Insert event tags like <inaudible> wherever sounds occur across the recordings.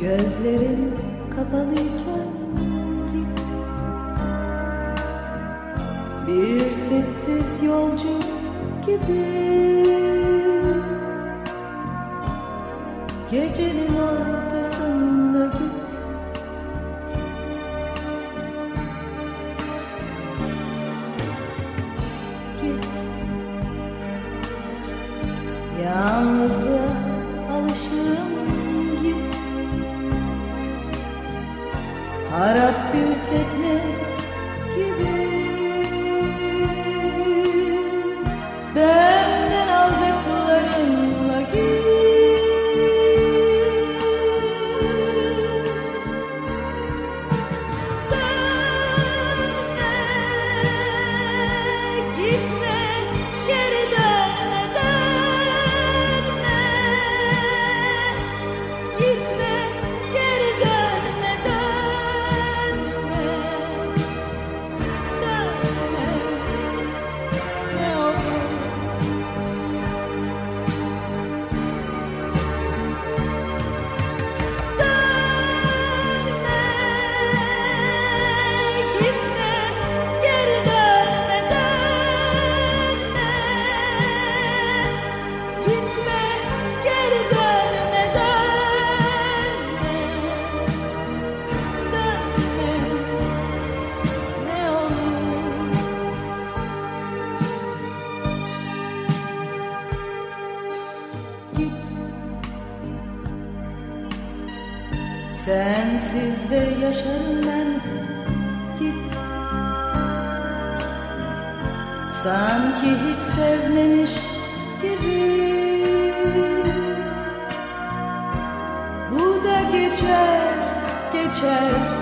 Gözlerin kapalıyken git Bir sessiz yolcu gibi. Gecenin ortasında Sensiz yaşarım ben. Git. Sanki hiç sevmemiş gibi. Bu da geçer, geçer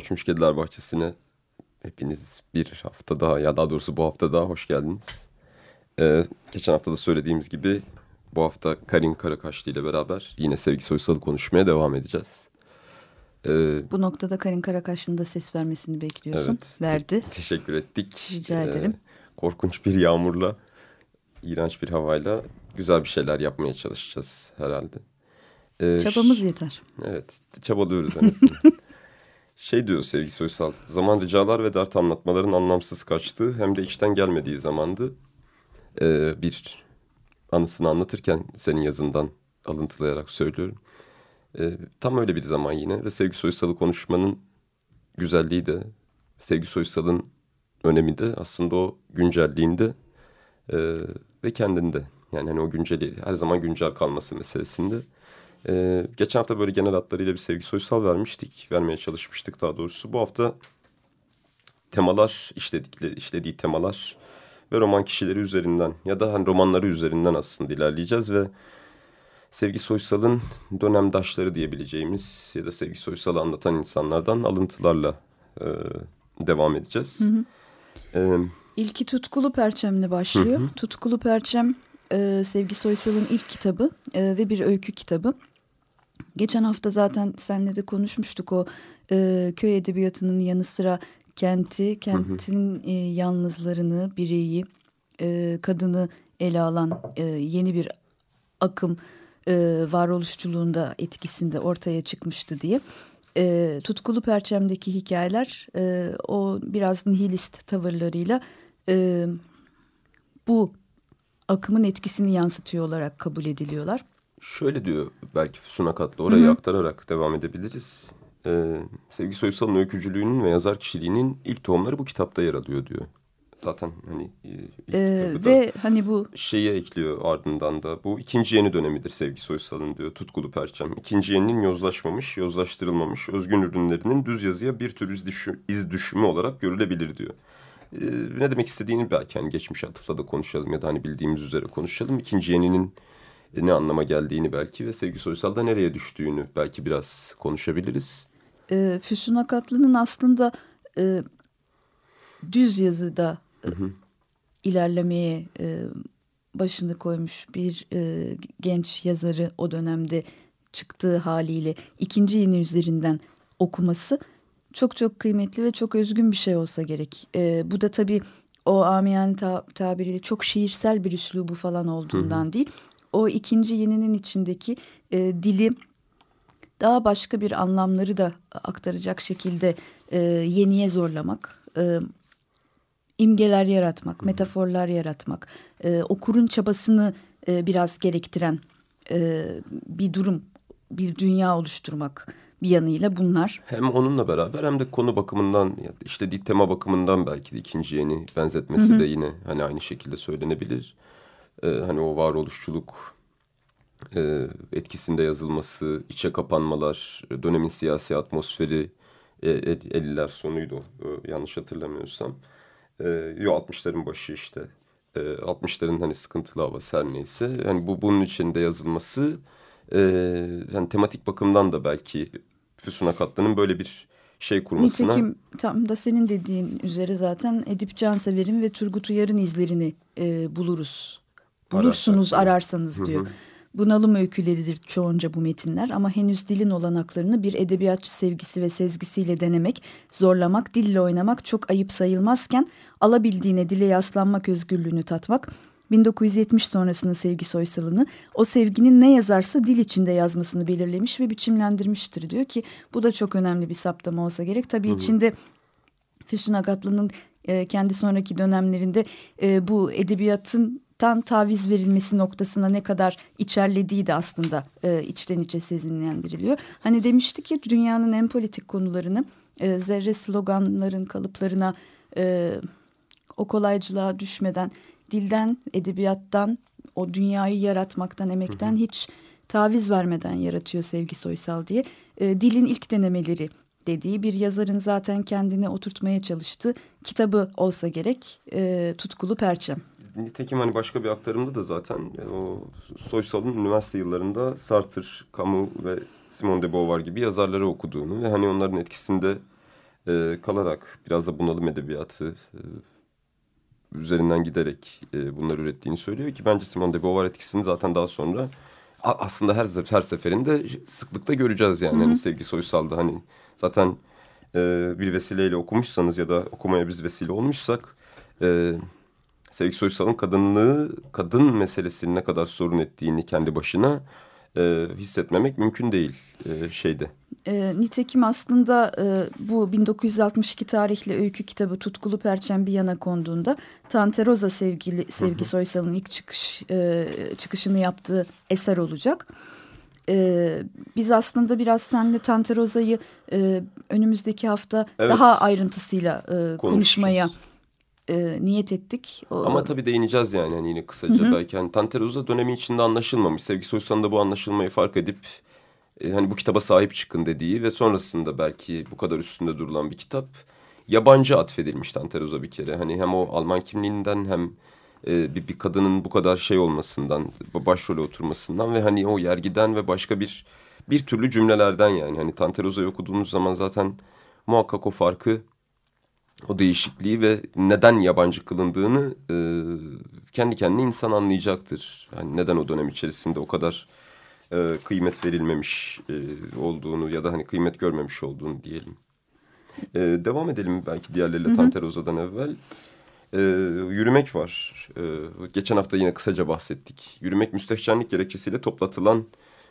Göçmüş Kediler Bahçesi'ne hepiniz bir hafta daha ya daha doğrusu bu hafta daha hoş geldiniz. Ee, geçen hafta da söylediğimiz gibi bu hafta Karin Karakaşlı ile beraber yine Sevgi Soysal'ı konuşmaya devam edeceğiz. Ee, Bu noktada Karin Karakaş'ın da ses vermesini bekliyorsun. Evet. Verdi. teşekkür ettik. Rica Ee, ederim. korkunç bir yağmurla, iğrenç bir havayla güzel bir şeyler yapmaya çalışacağız herhalde. Ee, Çabamız yeter. Evet, çabalıyoruz en azından. <laughs> şey diyor Sevgi Soysal, zaman ricalar ve dert anlatmaların anlamsız kaçtığı hem de içten gelmediği zamandı. Ee, bir anısını anlatırken senin yazından alıntılayarak söylüyorum. E, tam öyle bir zaman yine ve Sevgi Soysal'ı konuşmanın güzelliği de Sevgi Soysal'ın önemi de aslında o güncelliğinde e, ve kendinde. Yani hani o günceli her zaman güncel kalması meselesinde. E, geçen hafta böyle genel hatlarıyla bir Sevgi Soysal vermiştik. Vermeye çalışmıştık daha doğrusu. Bu hafta temalar işledikleri, işlediği temalar ve roman kişileri üzerinden ya da hani romanları üzerinden aslında ilerleyeceğiz ve Sevgi Soysal'ın dönemdaşları diyebileceğimiz ya da Sevgi Soysal'ı anlatan insanlardan alıntılarla e, devam edeceğiz. Hı hı. E, İlki Tutkulu Perçem'le başlıyor. Hı hı. Tutkulu Perçem e, Sevgi Soysal'ın ilk kitabı e, ve bir öykü kitabı. Geçen hafta zaten seninle de konuşmuştuk o e, köy edebiyatının yanı sıra kenti, kentin hı hı. E, yalnızlarını, bireyi, e, kadını ele alan e, yeni bir akım e, varoluşçuluğunda etkisinde ortaya çıkmıştı diye. E, Tutkulu Perçem'deki hikayeler e, o biraz nihilist tavırlarıyla e, bu akımın etkisini yansıtıyor olarak kabul ediliyorlar. Şöyle diyor belki Füsun Akatlı orayı Hı-hı. aktararak devam edebiliriz. Ee, Sevgi Soysal'ın öykücülüğünün ve yazar kişiliğinin ilk tohumları bu kitapta yer alıyor diyor. Zaten hani e, ilk ee, ve hani bu şeyi ekliyor ardından da bu ikinci yeni dönemidir Sevgi Soysal'ın diyor Tutkulu Perçem. İkinci yeninin yozlaşmamış, yozlaştırılmamış özgün ürünlerinin düz yazıya bir tür iz, düşü, iz düşümü olarak görülebilir diyor. Ee, ne demek istediğini belki hani geçmiş atıfla da konuşalım ya da hani bildiğimiz üzere konuşalım. İkinci yeninin e, ne anlama geldiğini belki ve Sevgi Soysal'da nereye düştüğünü belki biraz konuşabiliriz. E, Füsun Akatlı'nın aslında e, düz yazıda e, hı hı. ilerlemeye e, başını koymuş bir e, genç yazarı o dönemde çıktığı haliyle ikinci yeni üzerinden okuması çok çok kıymetli ve çok özgün bir şey olsa gerek. E, bu da tabii o amiyane ta tabiriyle çok şiirsel bir üslubu falan olduğundan hı hı. değil. O ikinci yeninin içindeki e, dili daha başka bir anlamları da aktaracak şekilde e, yeniye zorlamak, e, imgeler yaratmak, metaforlar yaratmak, e, okurun çabasını e, biraz gerektiren e, bir durum, bir dünya oluşturmak bir yanıyla bunlar. Hem onunla beraber hem de konu bakımından işte tema bakımından belki de ikinci yeni benzetmesi hı hı. de yine hani aynı şekilde söylenebilir. Ee, hani o varoluşçuluk e, etkisinde yazılması, içe kapanmalar, dönemin siyasi atmosferi e, 50'ler sonuydu e, yanlış hatırlamıyorsam. E, yo 60'ların başı işte. E, 60'ların hani sıkıntılı havası her neyse. Yani bu bunun içinde yazılması e, yani tematik bakımdan da belki Füsun Akatlı'nın böyle bir şey kurmasına... Nitekim tam da senin dediğin üzere zaten Edip Cansever'in ve Turgut Uyar'ın izlerini e, buluruz. Bulursunuz Ararsak. ararsanız diyor. Hı hı. Bunalım öyküleridir çoğunca bu metinler ama henüz dilin olanaklarını bir edebiyatçı sevgisi ve sezgisiyle denemek, zorlamak, dille oynamak çok ayıp sayılmazken alabildiğine dile yaslanmak özgürlüğünü tatmak, 1970 sonrasının sevgi soysalını o sevginin ne yazarsa dil içinde yazmasını belirlemiş ve biçimlendirmiştir diyor ki bu da çok önemli bir saptama olsa gerek. Tabii hı hı. içinde Füsun Agatlı'nın e, kendi sonraki dönemlerinde e, bu edebiyatın tan taviz verilmesi noktasına ne kadar içerlediği de aslında e, içten içe sezinlendiriliyor. Hani demiştik ya dünyanın en politik konularını e, zerre sloganların kalıplarına e, o kolaycılığa düşmeden dilden, edebiyattan, o dünyayı yaratmaktan, emekten hı hı. hiç taviz vermeden yaratıyor Sevgi Soysal diye. E, dilin ilk denemeleri dediği bir yazarın zaten kendini oturtmaya çalıştığı kitabı olsa gerek e, Tutkulu Perçem. Nitekim hani başka bir aktarımda da zaten o Soysal'ın üniversite yıllarında Sartre, Camus ve Simone de Beauvoir gibi yazarları okuduğunu ve hani onların etkisinde e, kalarak biraz da bunalım edebiyatı e, üzerinden giderek e, bunları ürettiğini söylüyor ki bence Simone de Beauvoir etkisini zaten daha sonra aslında her her seferinde sıklıkla göreceğiz yani Hı -hı. Hani Sevgi Soysal'da hani zaten e, bir vesileyle okumuşsanız ya da okumaya biz vesile olmuşsak e, Sevgi Soysal'ın kadınlığı, kadın meselesini ne kadar sorun ettiğini kendi başına e, hissetmemek mümkün değil e, şeyde. E, nitekim aslında e, bu 1962 tarihli öykü kitabı Tutkulu Perçem bir yana konduğunda Tante Rosa sevgili Sevgi Soysal'ın ilk çıkış e, çıkışını yaptığı eser olacak. E, biz aslında biraz seninle Tante Rosa'yı e, önümüzdeki hafta Evet. daha ayrıntısıyla e, konuşmaya e, niyet ettik. O- Ama tabii değineceğiz yani hani yine kısaca belki. Hani Tante Rosa dönemi içinde anlaşılmamış. Sevgi Soysal'ın da bu anlaşılmayı fark edip e, hani bu kitaba sahip çıkın dediği ve sonrasında belki bu kadar üstünde durulan bir kitap yabancı atfedilmiş Tante Rosa bir kere. Hani hem o Alman kimliğinden hem e, bir, bir kadının bu kadar şey olmasından, başrole oturmasından ve hani o yergiden ve başka bir bir türlü cümlelerden yani. Hani Tante Rosa'yı okuduğunuz zaman zaten muhakkak o farkı o değişikliği ve neden yabancı kılındığını e, kendi kendine insan anlayacaktır. Yani neden o dönem içerisinde o kadar e, kıymet verilmemiş e, olduğunu ya da hani kıymet görmemiş olduğunu diyelim. E, devam edelim belki diğerleriyle Tante Rosa'dan evvel. E, yürümek var. E, geçen hafta yine kısaca bahsettik. Yürümek müstehcenlik gerekçesiyle toplatılan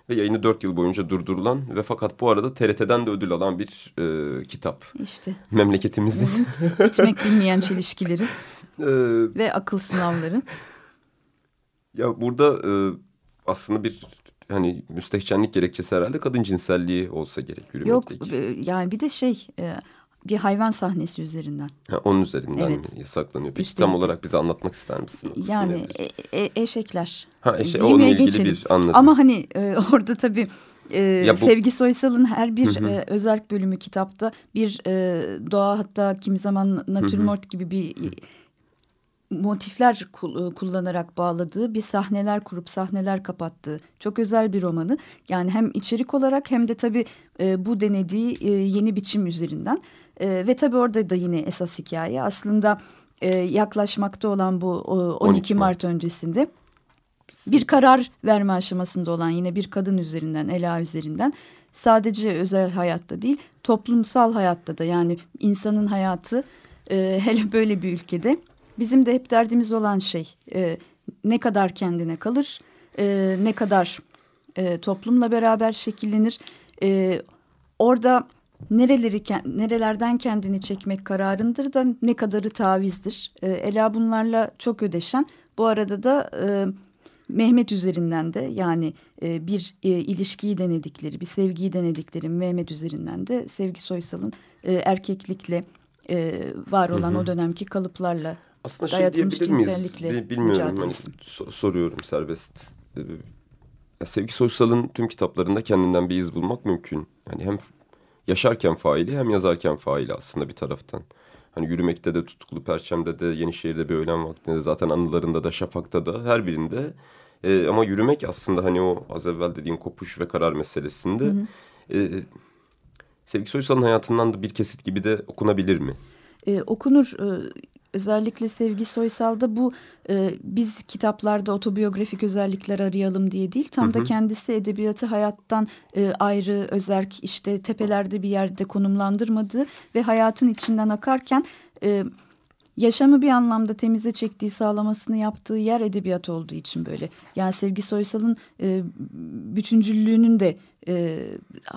ve yayını dört yıl boyunca durdurulan ve fakat bu arada TRT'den de ödül alan bir e, kitap. işte Memleketimizin bitmek bilmeyen çelişkileri Ee, <laughs> ve akıl sınavları. ya burada e, aslında bir hani müstehcenlik gerekçesi herhalde kadın cinselliği olsa gerek Yok e, yani bir de şey e, bir hayvan sahnesi üzerinden. Ha, onun üzerinden Evet. mi yasaklanıyor? Peki Üstelik tam olarak bize anlatmak ister misin? Yani e, e, eşekler. Ha, eşe- Yemeğe onunla ilgili geçelim. bir anladım. Ama hani e, <laughs> orada tabii e, Ya bu- Sevgi Soysal'ın her bir e, özerk bölümü kitapta bir e, doğa hatta kimi zaman natürmort gibi bir e, motifler e, kullanarak bağladığı bir sahneler kurup sahneler kapattığı çok özel bir romanı. Yani hem içerik olarak hem de tabii e, bu denediği e, yeni biçim üzerinden. E, ve tabii orada da yine esas hikaye aslında e, yaklaşmakta olan bu o, 12 12 Mart. Mart öncesinde bir karar verme aşamasında olan yine bir kadın üzerinden, Ela üzerinden sadece özel hayatta değil, toplumsal hayatta da yani insanın hayatı e, hele böyle bir ülkede bizim de hep derdimiz olan şey e, ne kadar kendine kalır, e, ne kadar e, toplumla beraber şekillenir. E, orada nereleri nerelerden kendini çekmek kararındır da ne kadarı tavizdir. E, Ela bunlarla çok ödeşen. Bu arada da e, Mehmet üzerinden de yani e, bir e, ilişkiyi denedikleri, bir sevgiyi denedikleri Mehmet üzerinden de Sevgi Soysal'ın e, erkeklikle e, var olan o dönemki kalıplarla Aslında şey diyebilir miyiz? Bilmiyorum hani soruyorum serbest. Ee, ya Sevgi Soysal'ın tüm kitaplarında kendinden bir iz bulmak mümkün. Yani hem yaşarken faili hem yazarken faili aslında bir taraftan. Hani yürümekte de tutkulu perçemde de Yenişehir'de bir öğlen vaktinde zaten anılarında da Şafak'ta da her birinde. Ee, ama yürümek aslında hani o az evvel dediğin kopuş ve karar meselesinde. e, Sevgi Soysal'ın hayatından da bir kesit gibi de okunabilir mi? e, okunur. E, özellikle Sevgi Soysal'da bu e, biz kitaplarda otobiyografik özellikler arayalım diye değil. Tam da kendisi edebiyatı hayattan e, ayrı, özerk işte tepelerde bir yerde konumlandırmadığı ve hayatın içinden akarken... E, yaşamı bir anlamda temize çektiği sağlamasını yaptığı yer edebiyat olduğu için böyle. Yani Sevgi Soysal'ın e, bütüncüllüğünün de e,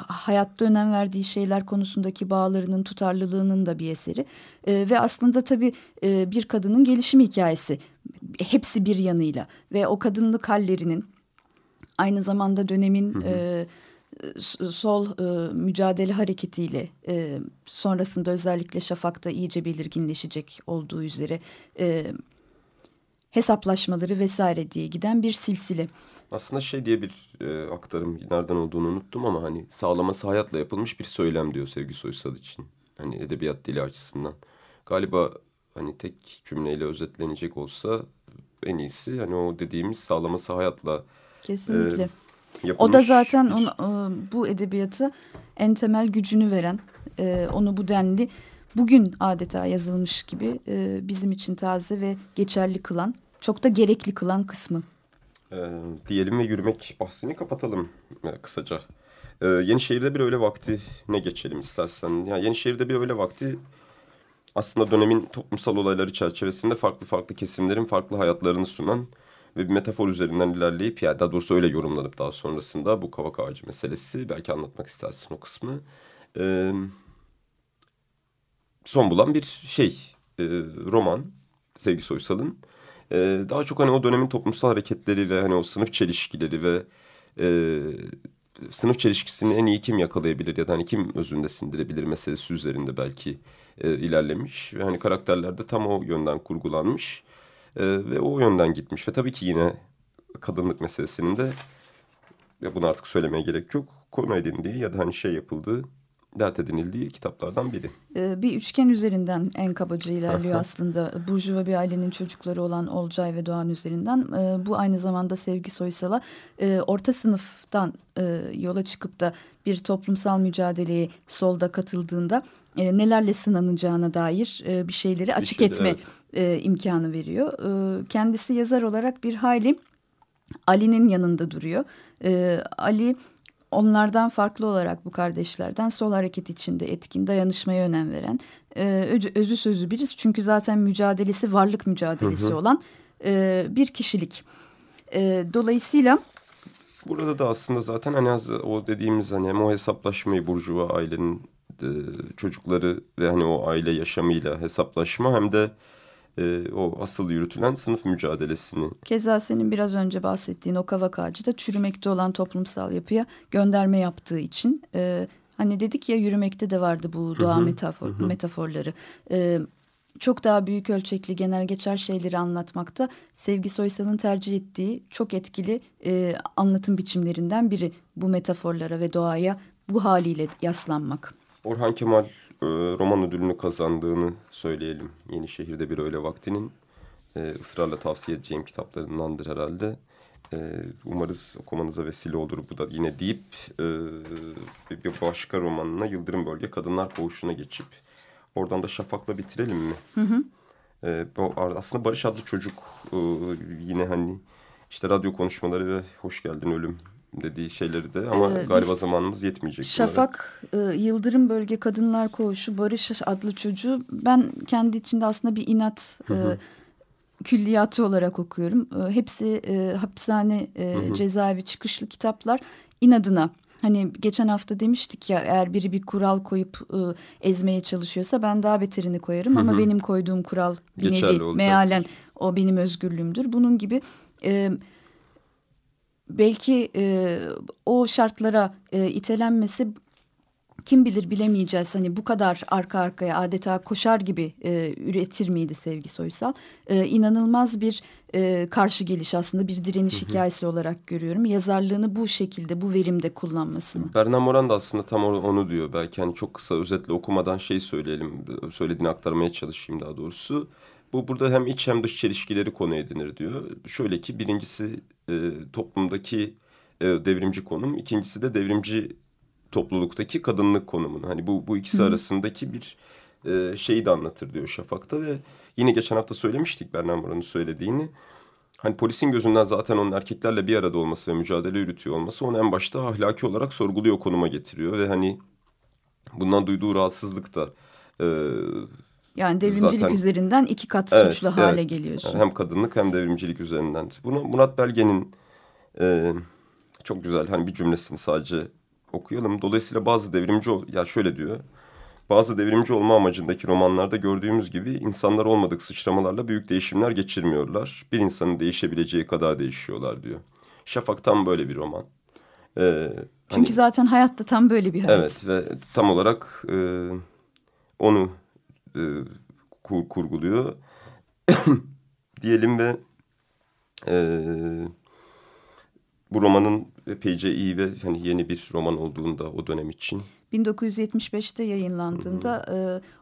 hayatta önem verdiği şeyler konusundaki bağlarının tutarlılığının da bir eseri. E, ve aslında tabii e, bir kadının gelişim hikayesi hepsi bir yanıyla ve o kadınlık hallerinin aynı zamanda dönemin e, s- sol e, mücadele hareketiyle e, sonrasında özellikle Şafak'ta iyice belirginleşecek olduğu üzere e, hesaplaşmaları vesaire diye giden bir silsile. Aslında şey diye bir e, aktarım nereden olduğunu unuttum ama hani sağlaması hayatla yapılmış bir söylem diyor Sevgi Soysal için. Hani edebiyat dili açısından. Galiba hani tek cümleyle özetlenecek olsa en iyisi hani o dediğimiz sağlaması hayatla Kesinlikle. Yapılmış. o da zaten onu, e, bu edebiyatı en temel gücünü veren, e, onu bu denli bugün adeta yazılmış gibi e, bizim için taze ve geçerli kılan, çok da gerekli kılan kısmı. Ee, diyelim ve yürümek bahsini kapatalım e, kısaca. Ee, Yenişehir'de bir öğle vakti ne geçelim istersen. Yani Yenişehir'de bir öğle vakti aslında dönemin toplumsal olayları çerçevesinde farklı farklı kesimlerin farklı hayatlarını sunan ve bir metafor üzerinden ilerleyip yani daha doğrusu öyle yorumlanıp daha sonrasında bu kavak ağacı meselesi belki anlatmak istersin o kısmı. E, son bulan bir şey e, roman Sevgi Soysal'ın. E, daha çok hani o dönemin toplumsal hareketleri ve hani o sınıf çelişkileri ve e, sınıf çelişkisini en iyi kim yakalayabilir ya da hani kim özünde sindirebilir meselesi üzerinde belki e, ilerlemiş. Ve hani karakterler de tam o yönden kurgulanmış e, ve o yönden gitmiş. Ve tabii ki yine kadınlık meselesinin de ya bunu artık söylemeye gerek yok. Konu edindiği ya da hani şey yapıldığı dert edinildiği kitaplardan biri. Ee, bir üçgen üzerinden en kabaca ilerliyor <laughs> aslında. Burjuva bir ailenin çocukları olan Olcay ve Doğan üzerinden. Ee, bu aynı zamanda Sevgi Soysal'a e, orta sınıftan e, yola çıkıp da bir toplumsal mücadeleye solda katıldığında e, nelerle sınanacağına dair bir şeyleri açık şeyler, etme evet. imkanı veriyor. Kendisi yazar olarak bir hayli Ali'nin yanında duruyor. Ali onlardan farklı olarak bu kardeşlerden sol hareket içinde etkin, dayanışmaya önem veren, e, özü sözü biriz. Çünkü zaten mücadelesi varlık mücadelesi hı hı. olan e, bir kişilik. E, dolayısıyla... Burada da aslında zaten hani az o dediğimiz hani o hesaplaşmayı Burjuva ailenin e, çocukları ve hani o aile yaşamıyla hesaplaşma hem de e, o asıl yürütülen sınıf mücadelesini. Keza senin biraz önce bahsettiğin o kavak ağacı da çürümekte olan toplumsal yapıya gönderme yaptığı için e, hani dedik ya yürümekte de vardı bu doğa metafor, metaforları. E, çok daha büyük ölçekli genel geçer şeyleri anlatmakta Sevgi Soysal'ın tercih ettiği çok etkili e, anlatım biçimlerinden biri bu metaforlara ve doğaya bu haliyle yaslanmak. Orhan Kemal e, roman ödülünü kazandığını söyleyelim. Yenişehir'de bir öyle vaktinin e, ısrarla tavsiye edeceğim kitaplarındandır herhalde. E, umarız okumanıza vesile olur bu da yine deyip e, bir başka romanına Yıldırım Bölge Kadınlar Koğuşu'na geçip oradan da Şafak'la bitirelim mi? Hı hı. E, bu, aslında Barış adlı çocuk e, yine hani işte radyo konuşmaları ve Hoş Geldin Ölüm dediği şeyleri de ama ee, galiba zamanımız yetmeyecek. Şafak e, Yıldırım Bölge Kadınlar Koğuşu Barış adlı çocuğu ben kendi içinde aslında bir inat hı hı. E, külliyatı olarak okuyorum. E, hepsi e, hapishane e, hı hı. cezaevi çıkışlı kitaplar inadına. Hani geçen hafta demiştik ya eğer biri bir kural koyup e, ezmeye çalışıyorsa ben daha beterini koyarım. Hı hı. Ama benim koyduğum kural bir Geçerli nevi mealen o benim özgürlüğümdür. Bunun gibi... E, belki e, o şartlara e, itelenmesi kim bilir bilemeyeceğiz. Hani bu kadar arka arkaya adeta koşar gibi e, üretir miydi Sevgi Soysal? E, inanılmaz bir e, karşı geliş aslında bir direniş hı hı. hikayesi olarak görüyorum. Yazarlığını bu şekilde bu verimde kullanmasını. Bernan Moran da aslında tam onu diyor. Belki hani çok kısa özetle okumadan şey söyleyelim. Söylediğini aktarmaya çalışayım daha doğrusu. Bu burada hem iç hem dış çelişkileri konu edinir diyor. Şöyle ki birincisi e, toplumdaki e, devrimci konum, ikincisi de devrimci topluluktaki kadınlık konumun. Hani bu bu ikisi Hı. arasındaki bir e, şeyi de anlatır diyor Şafak'ta ve yine geçen hafta söylemiştik Bernan Moran'ın söylediğini. Hani polisin gözünden zaten onun erkeklerle bir arada olması ve mücadele yürütüyor olması onu en başta ahlaki olarak sorguluyor konuma getiriyor ve hani bundan duyduğu rahatsızlık da e, yani devrimcilik Zaten, üzerinden iki kat evet, suçlu evet. hale geliyorsun. Hem kadınlık hem devrimcilik üzerinden. Bunu Murat Belge'nin e, çok güzel hani bir cümlesini sadece okuyalım. Dolayısıyla bazı devrimci ya şöyle diyor. Bazı devrimci olma amacındaki romanlarda gördüğümüz gibi insanlar olmadık sıçramalarla büyük değişimler geçirmiyorlar. Bir insanın değişebileceği kadar değişiyorlar diyor. Şafak tam böyle bir roman. Ee, Çünkü hani, zaten hayatta tam böyle bir hayat. Evet ve tam olarak e, onu e, kur, kurguluyor. <coughs> Diyelim ve e, bu romanın epeyce iyi ve hani yeni bir roman olduğunda o dönem için. 1975'te yayınlandığında e,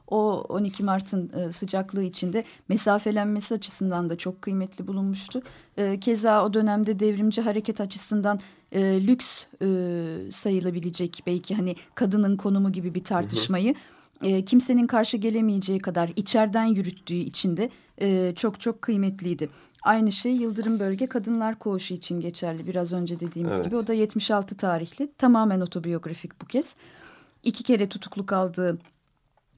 o 12 Mart'ın e, sıcaklığı içinde mesafelenmesi açısından da çok kıymetli bulunmuştu. E, keza o dönemde devrimci hareket açısından e, lüks e, sayılabilecek belki hani kadının konumu gibi bir tartışmayı... Hı hı e, kimsenin karşı gelemeyeceği kadar içeriden yürüttüğü için de e, çok çok kıymetliydi. Aynı şey Yıldırım Bölge Kadınlar Koğuşu için geçerli biraz önce dediğimiz evet. gibi. O da 76 tarihli tamamen otobiyografik bu kez. İki kere tutukluk aldığı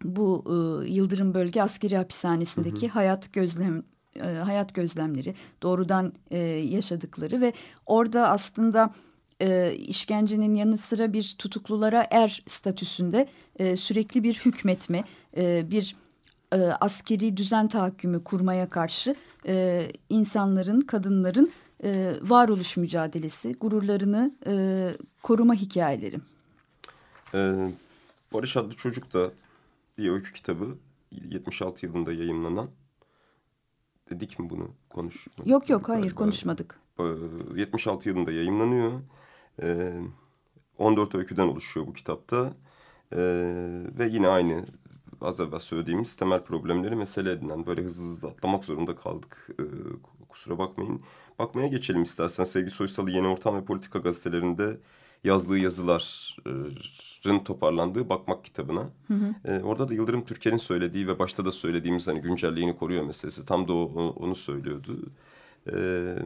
bu e, Yıldırım Bölge Askeri Hapishanesi'ndeki hı hı. hayat gözlem e, hayat gözlemleri, doğrudan e, yaşadıkları ve orada aslında e, işkencenin yanı sıra bir tutuklulara er statüsünde e, sürekli bir hükmetme, e, bir e, askeri düzen tahakkümü kurmaya karşı e, insanların, kadınların e, varoluş mücadelesi, gururlarını e, koruma hikayeleri. Ee, Barış adlı çocuk da bir öykü kitabı 76 yılında yayımlanan. Dedik mi bunu konuş? Yok yok hayır konuşmadık. Ee, 76 yılında yayımlanıyor. Ee, 14 öyküden oluşuyor bu kitapta. Ee, ve yine aynı az evvel söylediğimiz temel problemleri mesele edinen böyle hızlı hızlı atlamak zorunda kaldık. Ee, kusura bakmayın. Bakmaya geçelim istersen. Sevgi Soysal'ı Yeni Ortam ve Politika gazetelerinde yazdığı yazıların toparlandığı Bakmak kitabına. Hı hı. Ee, orada da Yıldırım Türker'in söylediği ve başta da söylediğimiz hani güncelliğini koruyor meselesi. Tam da o, onu söylüyordu. Ee,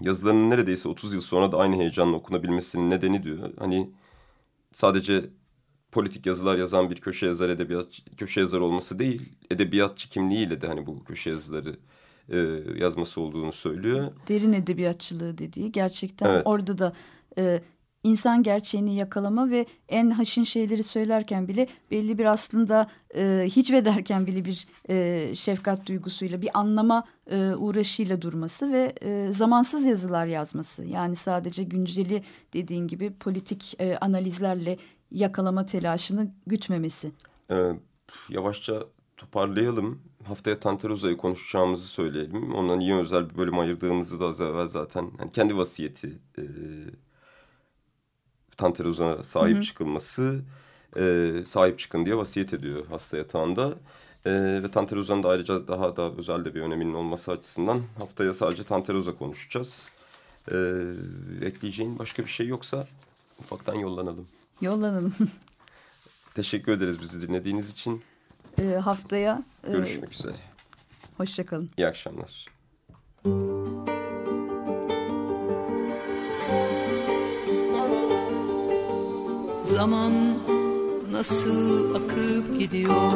yazılarının neredeyse 30 yıl sonra da aynı heyecanla okunabilmesinin nedeni diyor. Hani sadece politik yazılar yazan bir köşe yazar edebiyat köşe yazar olması değil, edebiyatçı kimliğiyle de hani bu köşe yazıları e, yazması olduğunu söylüyor. Derin edebiyatçılığı dediği gerçekten Evet. orada da e, insan gerçeğini yakalama ve en haşin şeyleri söylerken bile belli bir aslında e, hicve derken bile bir e, şefkat duygusuyla bir anlama e, uğraşıyla durması ve e, zamansız yazılar yazması. Yani sadece günceli dediğin gibi politik e, analizlerle yakalama telaşını gütmemesi. Ee, yavaşça toparlayalım. Haftaya Tantaruza'yı konuşacağımızı söyleyelim. Ondan niye özel bir bölüm ayırdığımızı da az evvel zaten hani kendi vasiyeti e, Tantaruza'na sahip Hı hı. çıkılması e, sahip çıkın diye vasiyet ediyor hasta yatağında. E, ve Tantaruza'nın da ayrıca daha da özel de bir öneminin olması açısından haftaya sadece Tantaruza konuşacağız. E, ekleyeceğin başka bir şey yoksa ufaktan yollanalım. Yollanalım <laughs> Teşekkür ederiz bizi dinlediğiniz için. e, haftaya. E, Görüşmek üzere. Hoşçakalın. İyi akşamlar. Zaman nasıl akıp gidiyor?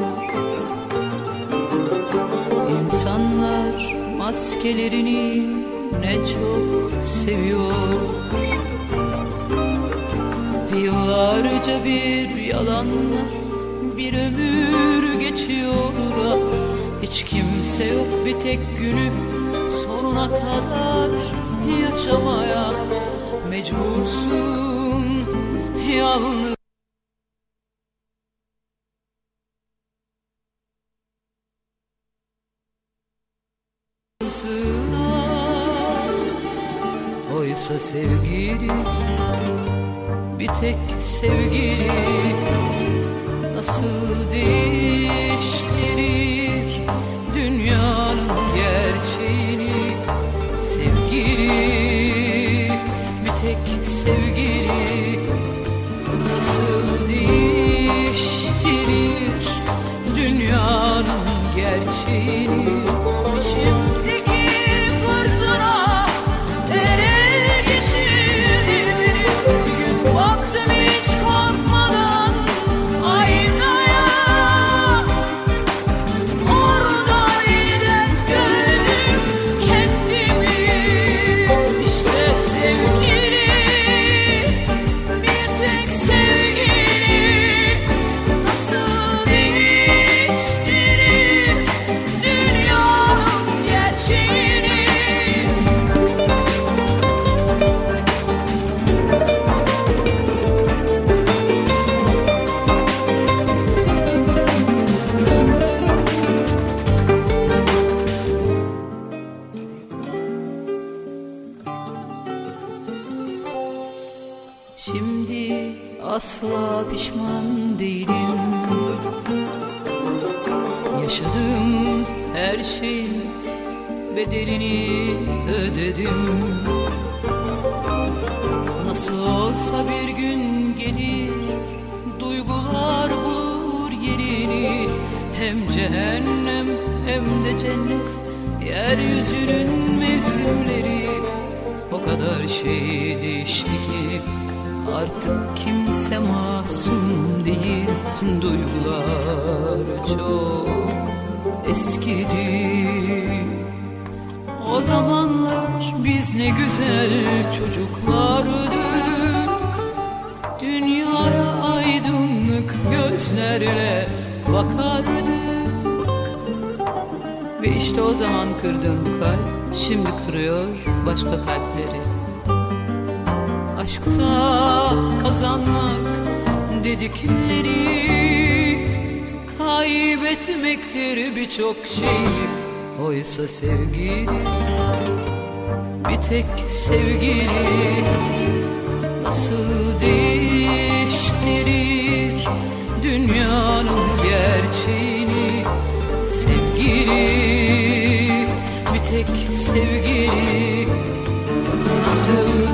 İnsanlar maskelerini ne çok seviyor. Yıllarca bir yalanla bir ömür geçiyor. Da Hiç kimse yok bir tek günü sonuna kadar yaşamaya. Mecbursun yalnız. Oysa sevgili bir tek sevgili nasıl değiştirir? Dünyanın gerçeğini sevgili bir tek sevgili Artık kimse masum değil Duygular çok eskidi O zamanlar biz ne güzel çocuklardık. Dünyaya aydınlık gözlerle bakardık. Ve işte o zaman kırdığım bu kalp şimdi kırıyor başka kalpleri. Aşkta kazanmak dedikleri kaybetmektir birçok şey. Oysa sevgi bir tek sevgili nasıl değiştirir dünyanın gerçeğini? Sevgili bir tek sevgili nasıl